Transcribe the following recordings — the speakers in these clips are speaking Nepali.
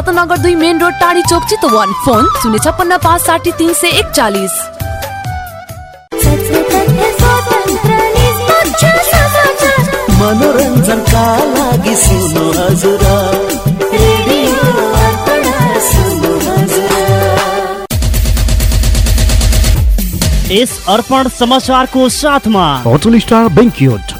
रत्नगर दुई मेन रोड टाढी चोक चितवन। फोन शून्य छप्पन्न पाँच साठी तिन सय एकचालिस। मनोरञ्जनका लागि सुन्नु हजुर। रेडियो अर्पण यस अर्पण समाचारको साथमा। होटल स्टार बेङ्क्युट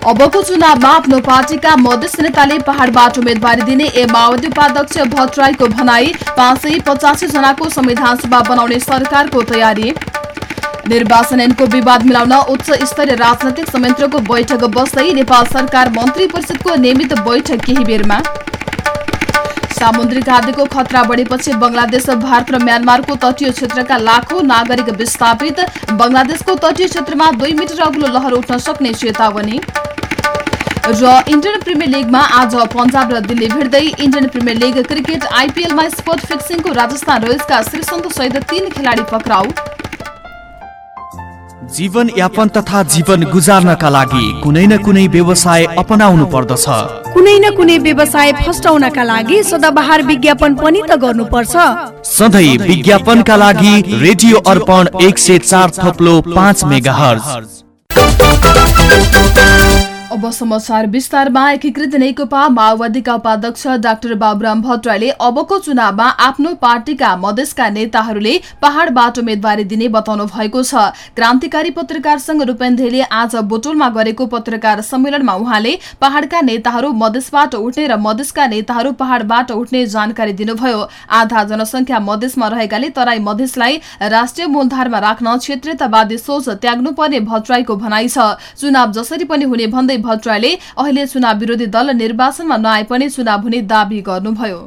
अबको चुनावमा आफ्नो पार्टीका मधेस नेताले पहाड़बाट उम्मेद्वारी दिने ए माओवादी उपाध्यक्ष भट्टराईको भनाई पाँच सय पचासी जनाको संविधान सभा बनाउने सरकारको तयारी। निर्वाचन ऐनको विवाद मिलाउन उच्च स्तरीय राजनैतिक संयन्त्रको बैठक बस्दै नेपाल सरकार मन्त्री परिषदको नियमित बैठक केही बेरमा। सामुद्रिक आदिको खतरा बढेपछि बंगलादेश भारत र म्यानमारको तटीय क्षेत्रका लाखौं नागरिक विस्थापित। बंगलादेशको तटीय क्षेत्रमा दुई मिटर अग्लो लहर उठ्न सक्ने चेतावनी। र इन्डियन प्रिमियर लिगमा आज पन्जाब र दिल्ली भिड्दै इन्डियन प्रिमियर लिग क्रिकेट आइपीएलमा स्पोर्ट फिक्सिङको राजस्थान रोयल्सका श्रीसन्त सहित तीन खेलाडी पक्राउ। जीवन यापन तथा जीवन गुजार्नका लागि कुनै न कुनै व्यवसाय अपनाउनु पर्दछ। कुनै न कुनै व्यवसाय फस्टाउनका लागि सदाबहार विज्ञापन पनि त गर्नुपर्छ। सधैँ विज्ञापनका लागि रेडियो अर्पण एक सय चार थप्लो पाँच मेगा अब समाचार विस्तारमा एकीकृत नेकपा माओवादीका उपाध्यक्ष डाक्टर बाबुराम भट्टराईले अबको चुनावमा आफ्नो पार्टीका मधेसका नेताहरूले पहाड़बाट उम्मेद्वारी दिने बताउनु भएको छ। क्रान्तिकारी पत्रकार संघ रूपेन्देले आज बोटोलमा गरेको पत्रकार सम्मेलनमा उहाँले पहाड़का नेताहरू मधेसबाट उठ्ने र मधेसका नेताहरू पहाड़बाट उठ्ने जानकारी दिनुभयो। आधा जनसंख्या मधेसमा रहेकाले तराई मधेसलाई राष्ट्रिय मूलधारमा राख्न क्षेत्रीयतावादी सोच त्याग्नुपर्ने भट्टराईको भनाइ छ। चुनाव जसरी पनि हुने भन्दै भट्टराईले अहिले चुनाव विरोधी दल निर्वाचनमा नआए पनि चुनाव हुने दावी गर्नुभयो।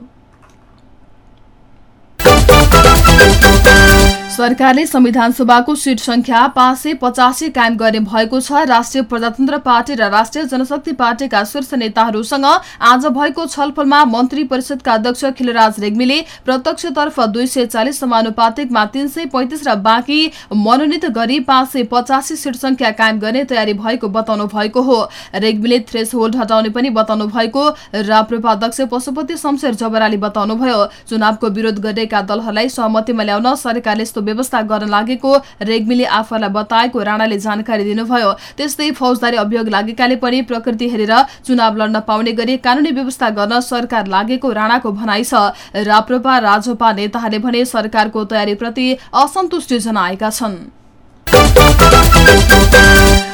सरकारले संविधान सभाको सिट संख्या पाँच सय पचासी कायम गर्ने भएको छ। राष्ट्रिय प्रजातन्त्र पार्टी र राष्ट्रिय जनशक्ति पार्टीका शीर्ष नेताहरूसँग आज भएको छलफलमा मन्त्री परिषदका अध्यक्ष खिलराज रेग्मीले प्रत्यक्षतर्फ दुई सय चालिस समानुपातिकमा तीन सय पैंतिस र बाँकी मनोनित गरी पाँच सय पचासी सिट संख्या कायम गर्ने तयारी भएको बताउनु भएको हो। रेग्मीले थ्रेस होल्ड हटाउने पनि बताउनु भएको। राप्रपा अध्यक्ष पशुपति शमशेर जबराले बताउनुभयो चुनावको विरोध गरेका दलहरूलाई सहमतिमा ल्याउन सरकारले यस्तो व्यवस्था गर्न लागेको रेग्मीले आफूलाई बताएको राणाले जानकारी दिनुभयो। त्यस्तै फौजदारी अभियोग लागेकाले पनि प्रकृति हेरेर चुनाव लड्न पाउने गरी कानूनी व्यवस्था गर्न सरकार लागेको राणाको भनाइ छ। राप्रपा राजोपा नेताहरूले भने सरकारको तयारीप्रति असन्तुष्टि जनाएका छन्।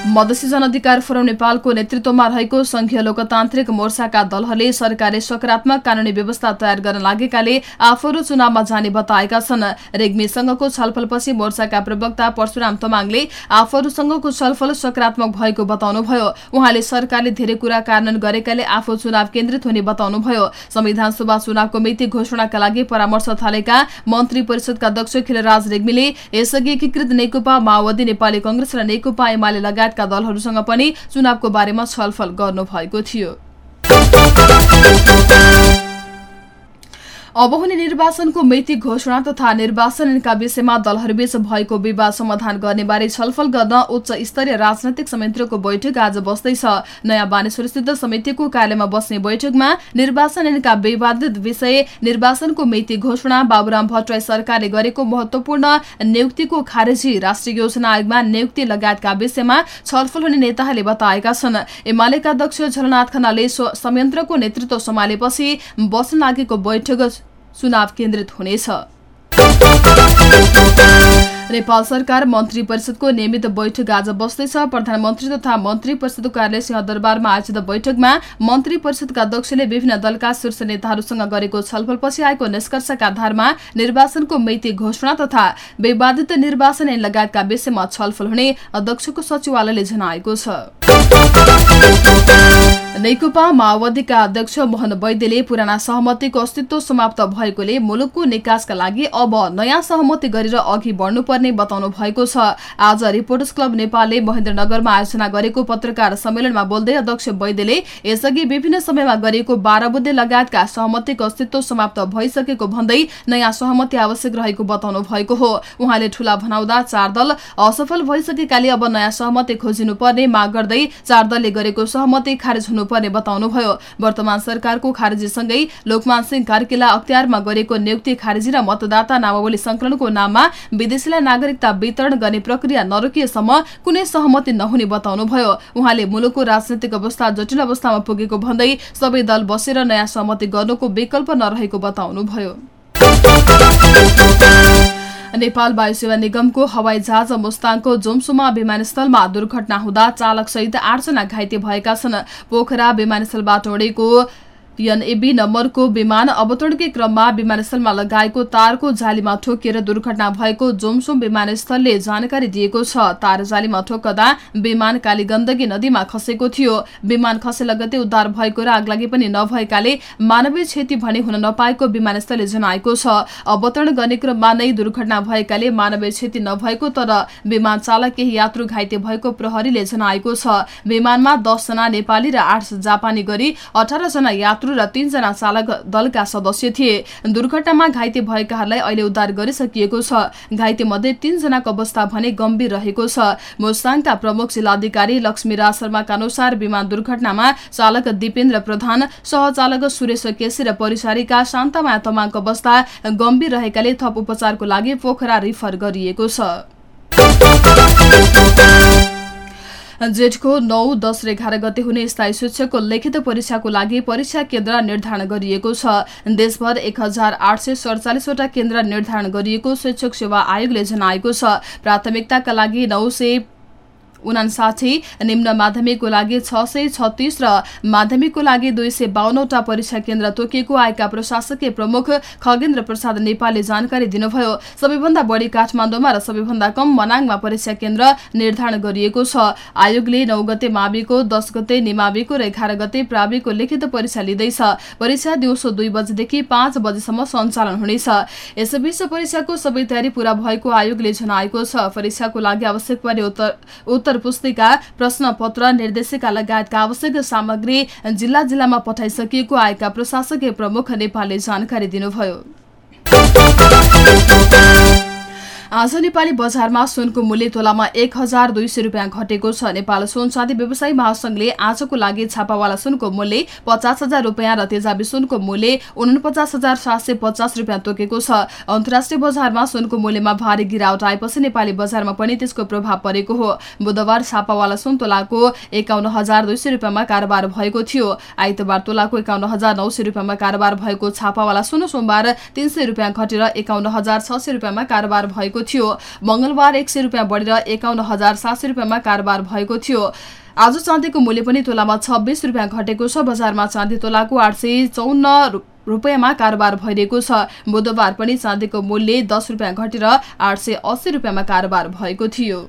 मधेसी जनअधिकार फोरम नेपालको नेतृत्वमा रहेको संघीय लोकतान्त्रिक मोर्चाका दलहरूले सरकारले सकारात्मक कानूनी व्यवस्था तयार गर्न लागेकाले आफूहरू चुनावमा जाने बताएका छन्। रेग्मीसँगको छलफलपछि मोर्चाका प्रवक्ता परशुराम तमाङले आफूहरूसँगको छलफल सकारात्मक भएको बताउनुभयो। उहाँले सरकारले धेरै कुरा कार्यान्वयन गरेकाले आफू चुनाव केन्द्रित हुने बताउनुभयो। संविधान सभा चुनावको मिति घोषणाका लागि परामर्श थालेका मन्त्री परिषदका अध्यक्ष खिलराज रेग्मीले यसअघि एकीकृत नेकपा माओवादी नेपाली कंग्रेस र नेकपा एमाले लगायतका दलहरूसँग पनि चुनावको बारेमा छलफल गर्नुभएको थियो। अब हुने निर्वाचनको मिति घोषणा तथा निर्वाचनका विषयमा दलहरूबीच भएको विवाद समाधान गर्ने बारे छलफल गर्न उच्च स्तरीय राजनैतिक समितिको बैठक आज बस्दैछ। नयाँ बानेश्वरस्थित समितिको कार्यालयमा बस्ने बैठकमा निर्वाचन ऐनका विवादित विषय निर्वाचनको मिति घोषणा बाबुराम भट्टराई सरकारले गरेको महत्वपूर्ण नियुक्तिको खारेजी राष्ट्रिय योजना आयोगमा नियुक्ति लगायतका विषयमा छलफल हुने नेताहरूले बताएका छन्। एमालेका अध्यक्ष झलनाथ खनाले संयन्त्रको नेतृत्व सम्हालेपछि बस्न लागेको बैठक चुनाव केन्द्रित हुनेछ। नेपाल सरकार मन्त्री परिषदको नियमित बैठक आज बस्दैछ। प्रधानमन्त्री तथा मन्त्री परिषदको कार्यालय सिंहदरबारमा आयोजित बैठकमा मन्त्री परिषदका अध्यक्षले विभिन्न दलका शीर्ष नेताहरूसँग गरेको छलफलपछि आएको निष्कर्षका आधारमा निर्वाचनको मिति घोषणा तथा विवादित निर्वाचन ऐन लगायतका विषयमा छलफल हुने अध्यक्षको सचिवालयले जनाएको छ। नेकपा माओवादीका अध्यक्ष मोहन वैद्यले पुराना सहमतिको अस्तित्व समाप्त भएकोले मुलुकको निकासका लागि अब नयाँ सहमति गरेर अघि बढ्नुपर्ने बताउनु भएको छ। आज रिपोर्टर्स क्लब नेपालले महेन्द्रनगरमा आयोजना गरेको पत्रकार सम्मेलनमा बोल्दै अध्यक्ष वैद्यले यसअघि विभिन्न समयमा गरिएको बाह्र बुद्धे लगायतका सहमतिको अस्तित्व समाप्त भइसकेको भन्दै नयाँ सहमति आवश्यक रहेको बताउनु भएको हो। उहाँले ठूला भनाउँदा चार दल असफल भइसकेकाले अब नयाँ सहमति खोजिनुपर्ने माग गर्दै चार दलले गरेको सहमति खारेज हुनुपर्ने बताउनुभयो वर्तमान सरकारको खारेजीसँगै लोकमान सिंह कार्कीलाई अख्तियारमा गरेको नियुक्ति खारेजी र मतदाता नामावली संकलनको नाममा विदेशीलाई नागरिकता वितरण गर्ने प्रक्रिया नरोकिएसम्म कुनै सहमति नहुने बताउनुभयो उहाँले मुलुकको राजनैतिक अवस्था जटिल अवस्थामा पुगेको भन्दै सबै दल बसेर नयाँ सहमति गर्नुको विकल्प नरहेको बताउनुभयो नेपाल वायुसेवा निगमको हवाई जहाज मुस्ताङको जोमसुमा विमानस्थलमा दुर्घटना हुँदा चालक सहित आठजना घाइते भएका छन्। पोखरा विमानस्थलबाट उडेको एनएबी नम्बरको विमान अवतरणकै क्रममा विमानस्थलमा लगाएको तारको जालीमा ठोकिएर दुर्घटना भएको जोमसोम विमानस्थलले जानकारी दिएको छ। तार जालीमा ठोक्कदा विमान कालीगण्डकी नदीमा खसेको थियो। विमान खसे लगतै उद्धार भएको र आगलागी पनि नभएकाले मानवीय क्षति भने हुन नपाएको विमानस्थलले जनाएको छ। अवतरण गर्ने क्रममा नै दुर्घटना भएकाले मानवीय क्षति नभएको तर विमान चालक केही यात्रु घाइते भएको प्रहरीले जनाएको छ। विमानमा दसजना नेपाली र आठ जापानी गरी अठारजना यात्रु र तीनजना चालक दलका सदस्य थिए। दुर्घटनामा घाइते भएकाहरूलाई अहिले उद्धार गरिसकिएको छ। घाइते मध्ये तीनजनाको अवस्था भने गम्भीर रहेको छ। मोस्ताङका प्रमुख जिल्लाधिकारी लक्ष्मीराज शर्माका अनुसार विमान दुर्घटनामा चालक दिपेन्द्र प्रधान सहचालक सुरेश केसी र परिचारिका शान्तमाया तमाङको अवस्था गम्भीर रहेकाले थप उपचारको लागि पोखरा रिफर गरिएको छ। जेठको नौ दस र एघार गते हुने स्थायी शिक्षकको लिखित परीक्षाको लागि परीक्षा केन्द्र निर्धारण गरिएको छ। देशभर एक हजार आठ सय सडचालिसवटा केन्द्र निर्धारण गरिएको शिक्षक सेवा आयोगले जनाएको छ। प्राथमिकताका लागि नौ उनासाठी निम्न माध्यमिकको लागि छ सय छत्तिस र माध्यमिकको लागि दुई सय बाहन्नवटा परीक्षा केन्द्र तोकिएको आएका प्रशासकीय प्रमुख खगेन्द्र प्रसाद नेपालले जानकारी दिनुभयो। सबैभन्दा बढी काठमाडौँमा र सबैभन्दा कम मनाङमा परीक्षा केन्द्र निर्धारण गरिएको छ। आयोगले नौ गते माविको दस गते निमाविको र एघार गते प्राविको लिखित परीक्षा लिँदैछ। परीक्षा दिउँसो दुई बजेदेखि पाँच बजेसम्म सञ्चालन हुनेछ। यसैबीच परीक्षाको सबै तयारी पूरा भएको आयोगले जनाएको छ। परीक्षाको लागि आवश्यक पर्ने उत्तर उत्तर पुस्तिका प्रश्न पत्र निर्देशिका लगायतका आवश्यक सामग्री जिल्ला जिल्लामा पठाइसकिएको आएका प्रशासकीय प्रमुख नेपालले जानकारी दिनुभयो। आज नेपाली बजारमा सुनको मूल्य तोलामा एक हजार दुई सय रुपियाँ घटेको छ। नेपाल सुन चाँदी व्यवसायी महासंघले आजको लागि छापावाला सुनको मूल्य पचास हजार रुपियाँ र तेजाबी सुनको मूल्य उनपचास हजार सात सय पचास रुपियाँ तोकेको छ। अन्तर्राष्ट्रिय बजारमा सुनको मूल्यमा भारी गिरावट आएपछि नेपाली बजारमा पनि त्यसको प्रभाव परेको हो। बुधबार छापावाला सुन तोलाको एकाउन्न हजार दुई सय रुपियाँमा कारोबार भएको थियो। आइतबार तोलाको एकाउन्न हजार नौ सय रुपियाँमा कारोबार भएको छापावाला सुन सोमबार तीन सय रुपियाँ घटेर एकाउन्न हजार छ सय रुपियाँमा कारोबार भएको थियो। मंगलबार एक सय रुपियाँ बढेर एकाउन्न हजार सात सय रुपियाँमा कारोबार भएको थियो। आज चाँदीको मूल्य पनि तोलामा छब्बिस रुपियाँ घटेको छ। बजारमा चाँदी तोलाको आठ सय चौन्न रुपियाँमा कारोबार भइरहेको छ। बुधबार पनि चाँदीको मूल्य दस रुपियाँ घटेर आठ सय अस्सी रुपियाँमा कारोबार भएको थियो।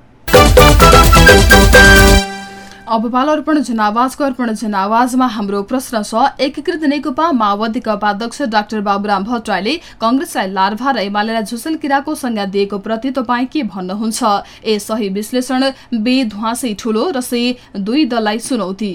अब पाल अर्पण जनावाजको अर्पण जनावाजमा हाम्रो प्रश्न छ एकीकृत नेकपा माओवादीका उपाध्यक्ष डाक्टर बाबुराम भट्टराईले कंग्रेसलाई लार्भा र एमालेलाई झुसेल किराको संज्ञा दिएको प्रति तपाईँ के भन्नुहुन्छ? ए सही विश्लेषण बे धुवासै ठूलो र से दुई दललाई चुनौती।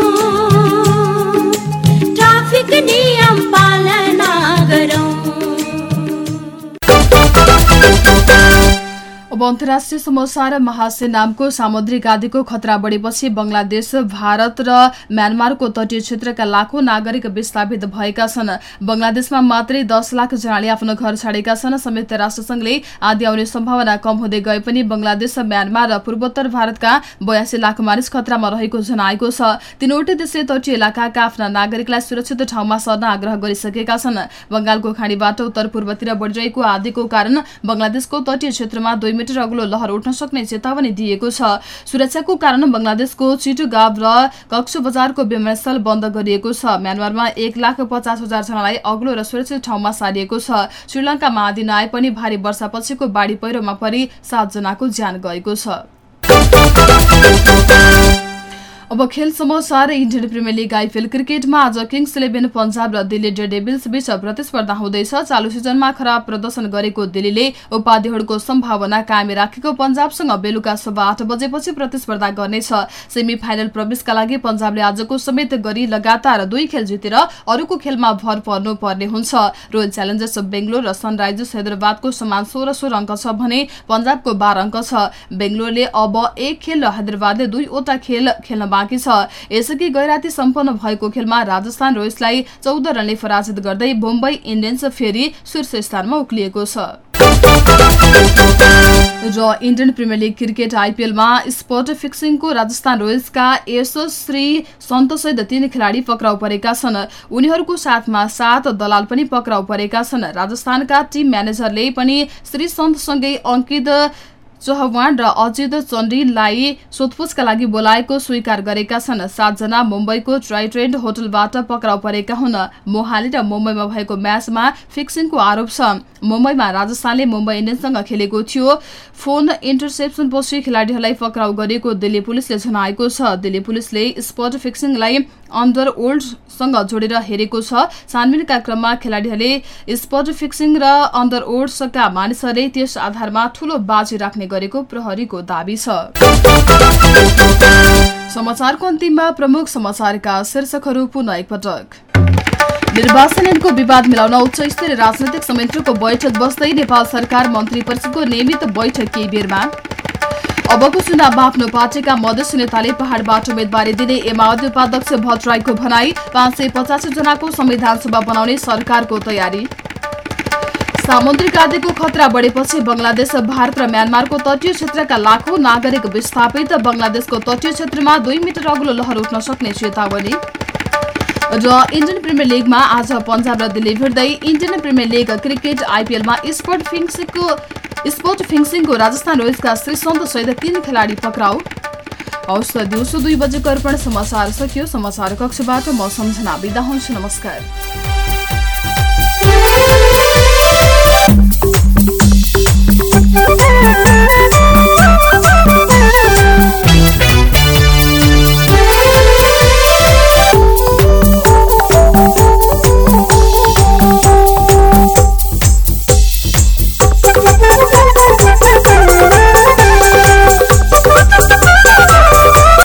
अब अन्तर्राष्ट्रिय समाचार महासे नामको सामुद्रिक आदिको खतरा बढेपछि बंगलादेश भारत र म्यानमारको तटीय क्षेत्रका लाखौं नागरिक विस्थापित भएका छन्। बंगलादेशमा मात्रै दस लाख जनाले आफ्नो घर छाडेका छन्। संयुक्त राष्ट्रसंघले आदि आउने सम्भावना कम हुँदै गए पनि बंगलादेश म्यानमार र पूर्वोत्तर भारतका बयासी लाख मानिस खतरामा रहेको जनाएको छ। तीनवटै देशले तटीय इलाकाका आफ्ना नागरिकलाई सुरक्षित ठाउँमा सर्न आग्रह गरिसकेका छन्। बंगालको खाडीबाट उत्तर पूर्वतिर बढ़िरहेको आदिको कारण बंगलादेशको तटीय क्षेत्रमा दुई मिटर अग्लो लहर उठ्न सक्ने चेतावनी दिएको छ। सुरक्षाको कारण बंगलादेशको चिटुगाव र कक्सो बजारको विमानस्थल बन्द गरिएको छ। म्यानमारमा एक लाख पचास हजार जनालाई अग्लो र सुरक्षित ठाउँमा सारिएको छ। श्रीलङ्कामा आदि नआए पनि भारी वर्षापछिको बाढ़ी पहिरोमा परि सातजनाको ज्यान गएको छ। अब खेल समाचार इन्डियन प्रिमियर लिग आइपिएल क्रिकेटमा आज किङ्स इलेभेन पन्जाब र दिल्ली डेडेबिल्स बीच प्रतिस्पर्धा हुँदैछ। चालु सिजनमा खराब प्रदर्शन गरेको दिल्लीले उपाधिहरूको सम्भावना कायम राखेको पन्जाबसँग बेलुका सभा आठ बजेपछि प्रतिस्पर्धा गर्नेछ। सेमी फाइनल प्रवेशका लागि पन्जाबले आजको समेत गरी लगातार दुई खेल जितेर अरूको खेलमा भर पर्नु पर्ने हुन्छ। रोयल च्यालेन्जर्स बेङ्गलोर र सनराइजर्स हैदराबादको समान सोह्र सोह्र अङ्क छ भने पन्जाबको बाह्र अङ्क छ। बेङ्गलोरले अब एक खेल र हैदराबादले दुईवटा खेल खेल्न बाँकी छ। यसअघि गैराती सम्पन्न भएको खेलमा राजस्थान रोयल्सलाई चौध रनले पराजित गर्दै मुम्बई इन्डियन्स फेरि शीर्ष स्थानमा उक्लिएको छ। र इन्डियन प्रिमियर लिग क्रिकेट आइपिएलमा स्पोर्ट फिक्सिङको राजस्थान रोयल्सका यशश्री सन्तसहित तीन खेलाडी पक्राउ परेका छन्। उनीहरूको साथमा सात दलाल पनि पक्राउ परेका छन्। राजस्थानका टिम म्यानेजरले पनि श्री सन्तसँगै अङ्कित चौहान र अजित चण्डीलाई सोधपुछका लागि बोलाएको स्वीकार गरेका छन्। सातजना मुम्बईको ट्राई ट्रेन्ड होटलबाट पक्राउ परेका हुन्। मोहाली र मुम्बईमा भएको म्याचमा फिक्सिङको आरोप छ। मुम्बईमा राजस्थानले मुम्बई इन्डियन्ससँग खेलेको थियो। फोन इन्टरसेप्सनपछि खेलाडीहरूलाई पक्राउ गरेको दिल्ली पुलिसले जनाएको छ। दिल्ली पुलिसले स्पट फिक्सिङलाई अन्डर ओल्डसँग जोडेर हेरेको छ। छानबिनका क्रममा खेलाडीहरूले स्पट फिक्सिङ र अन्डर ओल्ड्सका मानिसहरूले त्यस आधारमा ठूलो बाजी राख्ने गरेको प्रहरीको दावी छ। समाचारको अन्तिममा प्रमुख समाचारका शीर्षकहरू पुनः एकपटक। निर्वाचन विवाद मिलाउन उच्च स्तरीय राजनैतिक संयन्त्रको बैठक बस्दै नेपाल सरकार मन्त्री परिषदको नियमित बैठक केही बेरमा। अबको चुनावमा आफ्नो पार्टीका मधेसी नेताले पहाड़बाट उम्मेद्वारी दिने ए माओवादी उपाध्यक्ष भट्टराईको भनाई पाँच सय पचासी जनाको संविधान सभा बनाउने सरकारको तयारी। सामुद्रिक आदिको खतरा बढेपछि बंगलादेश भारत र म्यानमारको तटीय क्षेत्रका लाखौं नागरिक विस्थापित। बंगलादेशको तटीय क्षेत्रमा दुई मिटर अग्लो लहर उठ्न सक्ने चेतावनी। र इन्डियन प्रिमियर लिगमा आज पन्जाब र दिल्ली भिड्दै इन्डियन प्रिमियर लिग क्रिकेट आइपिएलमा स्पोर्ट फिक्सिङको स्पोर्ट फिक्सिङको राजस्थान रोयल्सका श्रीसन्त सहित तीन खेलाडी पक्राउ त दिउँसो दुई बजेको अर्पण समाचार सकियो। समाचार कक्षबाट म सम्झना बिदा हुन्छु नमस्कार.